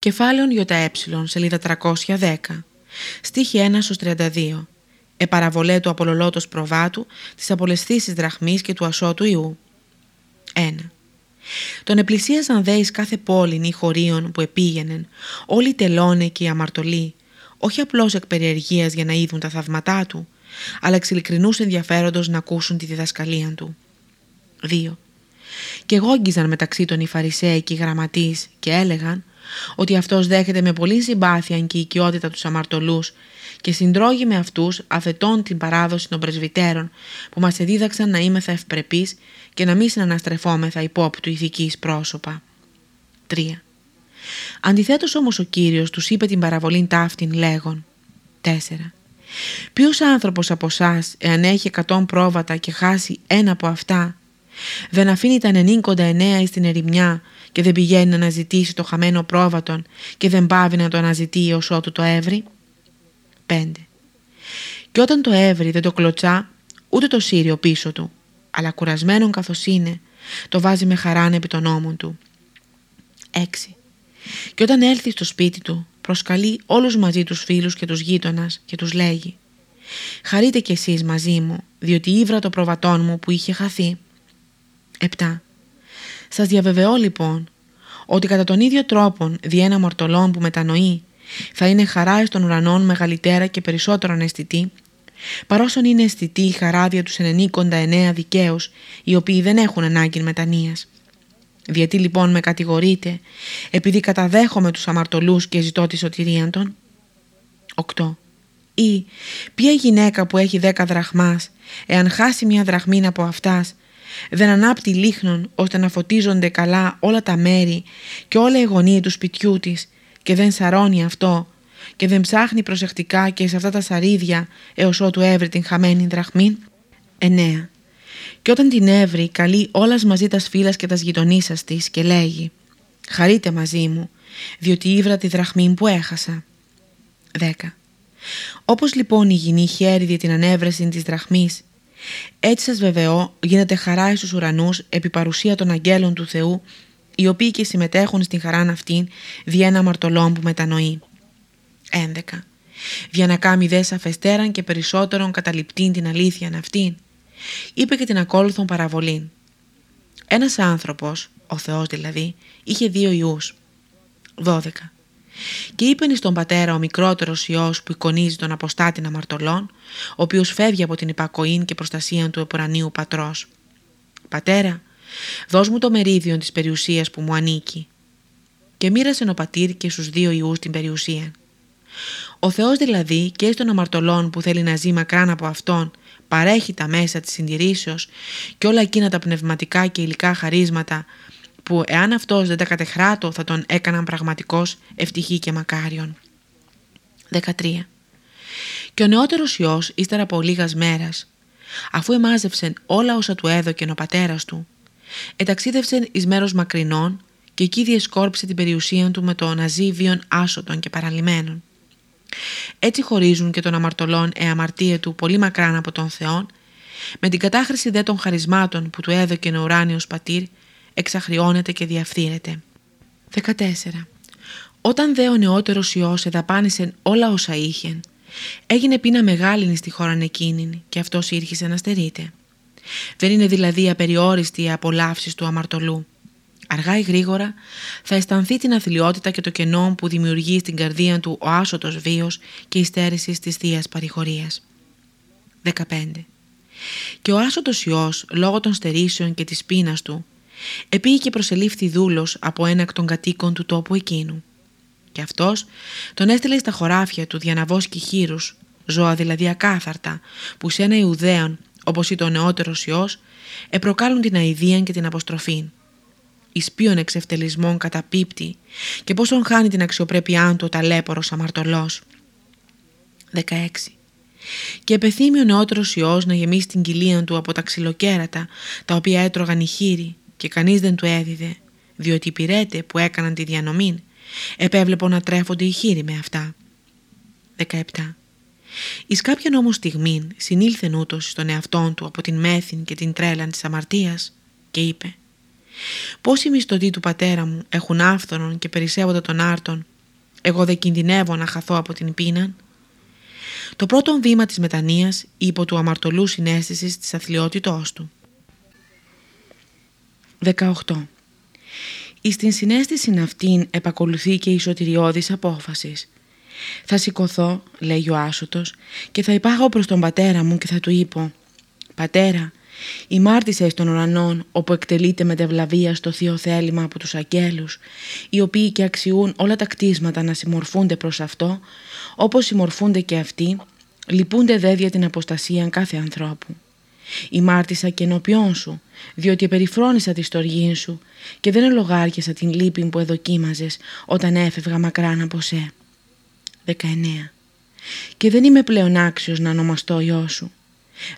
Κεφάλαιον ΙΕ, σελίδα 310, στίχη 1 32. Επαραβολέ του απολολότος προβάτου, της απολεσθήσης δραχμής και του ασώτου ιού. 1. Τον επλησίαζαν δε εις κάθε πόλην ή χωρίων που επήγαινεν, όλοι τελώνε και οι αμαρτωλοί, όχι απλώς εκ περιεργίας για να είδουν τα θαυματά του, αλλά εξ ειλικρινούς ενδιαφέροντος να ακούσουν τη διδασκαλία του. 2. Και γόγγιζαν μεταξύ των οι Φαρισαίοι και οι γραμματείς και έλεγαν ότι αυτός δέχεται με πολύ συμπάθεια και οικειότητα τους αμαρτωλούς και συντρώγει με αυτούς αφετών την παράδοση των πρεσβυτέρων που μας εδίδαξαν να είμεθα ευπρεπείς και να μην συναναστρεφόμεθα υπόπτου ηθικής πρόσωπα. 3. Αντιθέτως όμως ο Κύριος τους είπε την παραβολήν ταύτην λέγον 4. Ποιος άνθρωπος από εσάς, εάν έχει εκατόν πρόβατα και χάσει ένα από αυτά, δεν αφήνει τα 99 στην ερημιά και δεν πηγαίνει να αναζητήσει το χαμένο πρόβατον και δεν πάβει να το αναζητεί ως ότου το έβρι. 5. Και όταν το έβρι δεν το κλωτσά ούτε το σύριο πίσω του, αλλά κουρασμένον καθώς είναι, το βάζει με χαράν επί των ώμων του. 6. Και όταν έλθει στο σπίτι του, προσκαλεί όλους μαζί τους φίλους και τους γείτονας και τους λέγει «Χαρείτε κι εσείς μαζί μου, διότι ήβρα το προβατόν μου που είχε χαθεί». 7. Σας διαβεβαιώ λοιπόν ότι κατά τον ίδιο τρόπο δι' ένα μορτολόν που μετανοεί θα είναι χαρά εις των ουρανών μεγαλύτερα και περισσότερο αισθητή παρόσον είναι αισθητή η χαρά δια τους 99 δικαίους οι οποίοι δεν έχουν ανάγκη μετανοίας. Γιατί λοιπόν με κατηγορείτε επειδή καταδέχομαι τους αμαρτωλούς και ζητώ τη σωτηρία των. 8. Ή ποια γυναίκα που έχει 10 δραχμάς εάν χάσει μια δραχμήν από αυτάς δεν ανάπτει λίχνον ώστε να φωτίζονται καλά όλα τα μέρη και όλα η γωνία του σπιτιού της και δεν σαρώνει αυτό και δεν ψάχνει προσεκτικά και σε αυτά τα σαρίδια έως ότου έβρει την χαμένη δραχμή. 9. Και όταν την έβρει καλεί όλας μαζί τας φίλας και τας γειτονίσας της και λέγει «Χαρείτε μαζί μου, διότι ήβρα τη δραχμή που έχασα». 10. Όπως λοιπόν η γυνή χέρι δια την ανέβρεση της δραχμής έτσι σας βεβαιώ γίνεται χαρά στους ουρανούς επί παρουσία των αγγέλων του Θεού οι οποίοι και συμμετέχουν στην χαράν αυτήν δι' ένα μαρτωλόν που μετανοεί. 11. Για να κάνει δε σαφεστέραν και περισσότερον καταληπτήν την αλήθεια αυτήν, είπε και την ακόλουθον παραβολήν. Ένας άνθρωπος, ο Θεός δηλαδή, είχε δύο ιούς. 12. Και είπεν στον πατέρα ο μικρότερος ιό που εικονίζει τον αποστάτη αμαρτωλών, ο οποίος φεύγει από την υπακοή και προστασία του επουρανίου πατρός. Πατέρα, δώσ' μου το μερίδιο της περιουσίας που μου ανήκει. Και μοίρασε ο πατήρ και στους δύο ιούς την περιουσία. Ο Θεός δηλαδή και στον αμαρτωλών που θέλει να ζει μακράν από Αυτόν παρέχει τα μέσα της συντηρήσεως και όλα εκείνα τα πνευματικά και υλικά χαρίσματα που εάν αυτός δεν τα κατεχράτω θα τον έκαναν πραγματικός ευτυχή και μακάριον. 13. Και ο νεότερος Υιός ύστερα από λίγας μέρας αφού εμάζευσεν όλα όσα του έδωκεν ο πατέρας του εταξίδευσεν εις μέρος μακρινών και εκεί διεσκόρψε την περιουσία του με το αναζήβιον άσωτων και παραλυμένων. Έτσι χωρίζουν και τον αμαρτωλόν εαμαρτία του πολύ μακράν από τον Θεόν με την κατάχρηση δε των χαρισμάτων που του έδωκε ο ουράνιος πατήρ εξαχριώνεται και διαφθείρεται. 14. Όταν δε ο νεότερος Υιός εδαπάνησε όλα όσα είχε, έγινε πείνα μεγάλη στη χώρα εκείνη και αυτός ήρχισε να στερείται. Δεν είναι δηλαδή απεριόριστη η απολαύση του αμαρτωλού. Αργά ή γρήγορα θα αισθανθεί την αθλειότητα και το κενό που δημιουργεί στην καρδία του ο άσωτος βίος και η στέρηση της Θείας Παρηγορίας. 15. Και ο άσωτος Υιός, λόγω των στερήσεων και της πείνας του, Επήγε και προσελήφθη δούλος από ένα εκ των κατοίκων του τόπου εκείνου. Και αυτός τον έστειλε στα χωράφια του διαναβόσκει χείρους, ζώα δηλαδή ακάθαρτα, που σε ένα Ιουδαίον, όπως ήταν ο νεότερος Υιός, επροκάλουν την αηδία και την αποστροφή. Εις ποιον εξευτελισμών καταπίπτει και πόσον χάνει την αξιοπρέπειά του ο ταλέπορος αμαρτωλός. 16. Και επεθύμει ο νεότερος Υιός να γεμίσει την κοιλία του από τα ξυλοκέρατα τα οποία έτρωγαν οι χείροι και κανείς δεν του έδιδε, διότι οι πυρέτε που έκαναν τη διανομή επέβλεπον να τρέφονται οι χείροι με αυτά. 17. Εις κάποιαν όμως στιγμή συνήλθε ούτως στον εαυτόν του από την μέθην και την τρέλαν της αμαρτίας και είπε Πόσοι μισθωτοί του πατέρα μου έχουν άφθονον και περισσεύονται των άρτων, εγώ δεν κινδυνεύω να χαθώ από την πείνα. Το πρώτο βήμα της μετανοίας υπό του αμαρτωλούς συνέστησης της αθλειότητός του. 18. Εις την συνέστηση αυτήν επακολουθεί και η σωτηριώδης απόφασης. Θα σηκωθώ, λέει ο Άσωτος, και θα υπάγω προς τον πατέρα μου και θα του είπω «Πατέρα, Ημάρτησε των ουρανών όπου εκτελείται με τευλαβία στο θείο θέλημα από τους αγγέλους, οι οποίοι και αξιούν όλα τα κτίσματα να συμμορφούνται προς αυτό, όπως συμμορφούνται και αυτοί, λυπούνται δε για την αποστασία κάθε ανθρώπου. Ημάρτησα και ενώπιόν σου, διότι περιφρόνησα τη στοργή σου και δεν ελογάριασα την λύπη που εδοκίμαζες όταν έφευγα μακράν από σε. 19. Και δεν είμαι πλέον άξιος να ονομαστώ ιό σου.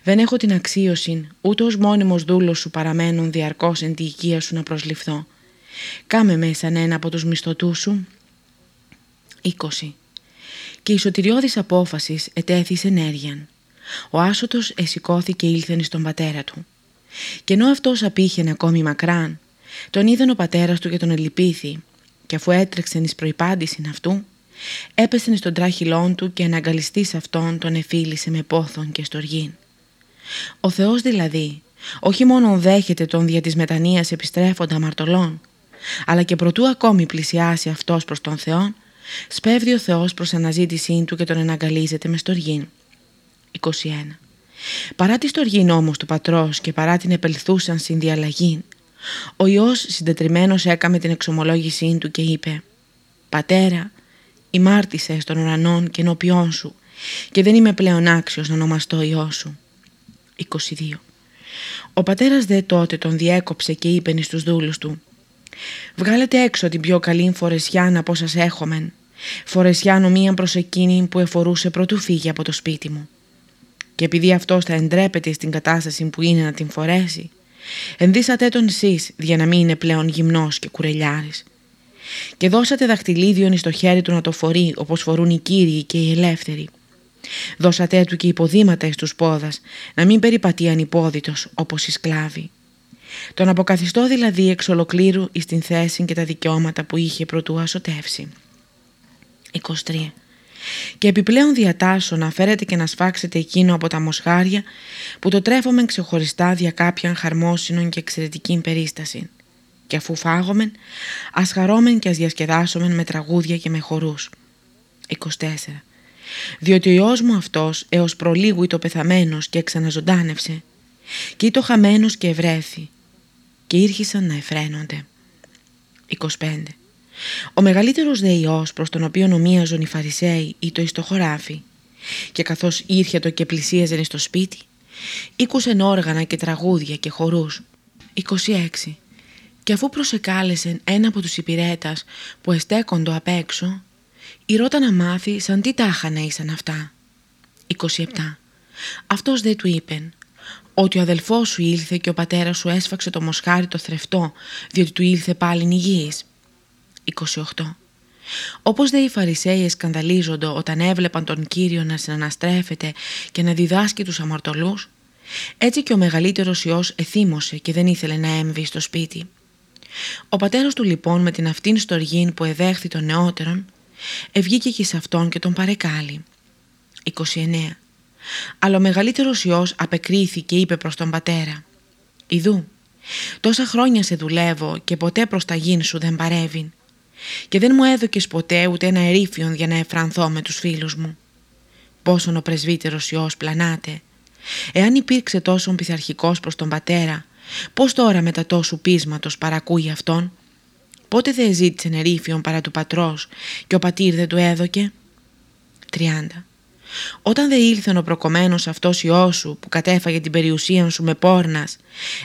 Δεν έχω την αξίωση, ούτε ως μόνιμος δούλος σου παραμένουν διαρκώς εν τη οικία σου να προσληφθώ. Κάμε με σαν ένα από τους μισθωτούς σου. 20. Και η σωτηριώδης απόφασης ετέθη ενέργειαν. Ο άσωτος εσηκώθηκε ήλθεν στον πατέρα του. Και ενώ αυτός απήχαινε ακόμη μακράν, τον είδαν ο πατέρας του και τον ελυπήθη και αφού έτρεξεν εις προϋπάντησιν αυτού, έπεσεν στον τράχυλόν του και αναγκαλιστής αυτόν τον εφίλησε με πόθον και στοργήν. Ο Θεός δηλαδή όχι μόνο δέχεται τον δια της μετανοίας επιστρέφοντα αμαρτωλών, αλλά και προτού ακόμη πλησιάσει αυτός προς τον Θεό, σπέβδει ο Θεός προς αναζήτησή του και τον εναγκαλίζεται με στοργήν. 21. Παρά τη στοργήν όμως του πατρός και παρά την επελθούσαν συνδιαλλαγή, ο Υιός συντετριμένος έκαμε την εξομολόγησή του και είπε «Πατέρα, ημάρτησε στον ουρανών και ενώπιόν σου και δεν είμαι πλέον άξιος να ονομαστώ Υιό σου». 22. Ο πατέρας δε τότε τον διέκοψε και είπε στους δούλους του «Βγάλετε έξω την πιο καλή φορεσιάνα από σας έχομεν, φορεσιάνο μία προς εκείνη που εφορούσε πρωτού φύγει από το σπίτι μου. Και επειδή αυτός θα εντρέπεται στην κατάσταση που είναι να την φορέσει, ενδύσατε τον εσείς για να μην είναι πλέον γυμνός και κουρελιάρης. Και δώσατε δαχτυλίδιον στο χέρι του να το φορεί όπως φορούν οι κύριοι και οι ελεύθεροι Δώσατε του και υποδήματα εις τους πόδας, να μην περιπατεί ανυπόδητος όπως οι σκλάβοι. Τον αποκαθιστώ δηλαδή εξ ολοκλήρου εις την θέση και τα δικαιώματα που είχε προτού ασωτεύσει. 23. Και επιπλέον διατάσσω να φέρετε και να σφάξετε εκείνο από τα μοσχάρια που το τρέφομεν ξεχωριστά δια κάποιαν χαρμόσυνον και εξαιρετική περίσταση. Και αφού φάγομεν, ας χαρόμεν και ας διασκεδάσομεν με τραγούδια και με χορούς. 24 διότι ο Υιός μου αυτός έως προλίγου το πεθαμένος και ξαναζωντάνευσε και το χαμένος και ευρέθη και ήρχισαν να εφραίνονται. 25. Ο μεγαλύτερος δε Υιός προς τον οποίο ομοίαζον οι Φαρισαίοι ή το το χωράφι και καθώς ήρθε το και πλησίαζεν στο σπίτι ήκουσεν όργανα και τραγούδια και χορούς. 26. Και αφού προσεκάλεσεν ένα από τους υπηρέτας που εστέκοντο απ' έξω η Ρώτα να μάθει σαν τι τάχα να ήσαν αυτά. 27. Αυτός δεν του είπεν ότι ο αδελφός σου ήλθε και ο πατέρας σου έσφαξε το μοσχάρι το θρεφτό διότι του ήλθε πάλιν υγιής. 28. Όπως δε οι Φαρισαίοι σκανδαλίζονται όταν έβλεπαν τον Κύριο να συναναστρέφεται και να διδάσκει τους αμαρτωλούς, έτσι και ο μεγαλύτερος Υιός εθύμωσε και δεν ήθελε να έμβει στο σπίτι. Ο πατέρας του λοιπόν με την αυτήν στοργήν που εδέχθη των νεότερων Ευγήκε και σε αυτόν και τον παρεκάλει. 29. Αλλά ο μεγαλύτερος Υιός απεκρίθη και είπε προς τον πατέρα «Ιδού, τόσα χρόνια σε δουλεύω και ποτέ προς τα γήν σου δεν παρεύει και δεν μου έδωκες ποτέ ούτε ένα ερήφιον για να εφρανθώ με τους φίλους μου. Πόσον ο πρεσβύτερος Υιός πλανάται. Εάν υπήρξε τόσο πειθαρχικός προς τον πατέρα, πώς τώρα μετά τόσου πείσματος παρακούει αυτόν; Πότε δεν ζήτησε νερίφιον παρά του πατρός και ο πατήρ δεν του έδωκε; 30. Όταν δεν ήλθεν ο προκομμένος αυτός ιός σου που κατέφαγε την περιουσία σου με πόρνας,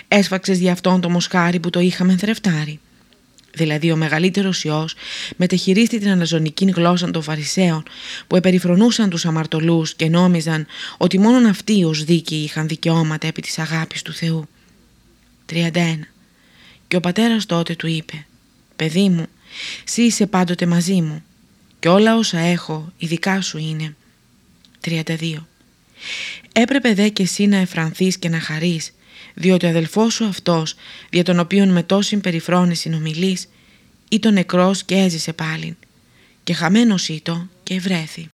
έσφαξες για αυτόν το μοσχάρι που το είχαμε θρεφτάρει. Δηλαδή ο μεγαλύτερος ιός μετεχειρίστη την αναζωνική γλώσσα των Φαρισαίων που επεριφρονούσαν τους αμαρτωλούς και νόμιζαν ότι μόνον αυτοί ως δίκαιοι είχαν δικαιώματα επί της αγάπης του Θεού. 31. Και ο πατέρας τότε του είπε παιδί μου, εσύ είσαι πάντοτε μαζί μου και όλα όσα έχω ειδικά σου είναι. 32. Έπρεπε δε και εσύ να εφρανθείς και να χαρείς, διότι ο αδελφός σου αυτός, δια τον οποίον με τόση περιφρόνηση συνομιλείς, ήταν νεκρός και έζησε πάλιν, και χαμένος ήτο και βρέθη.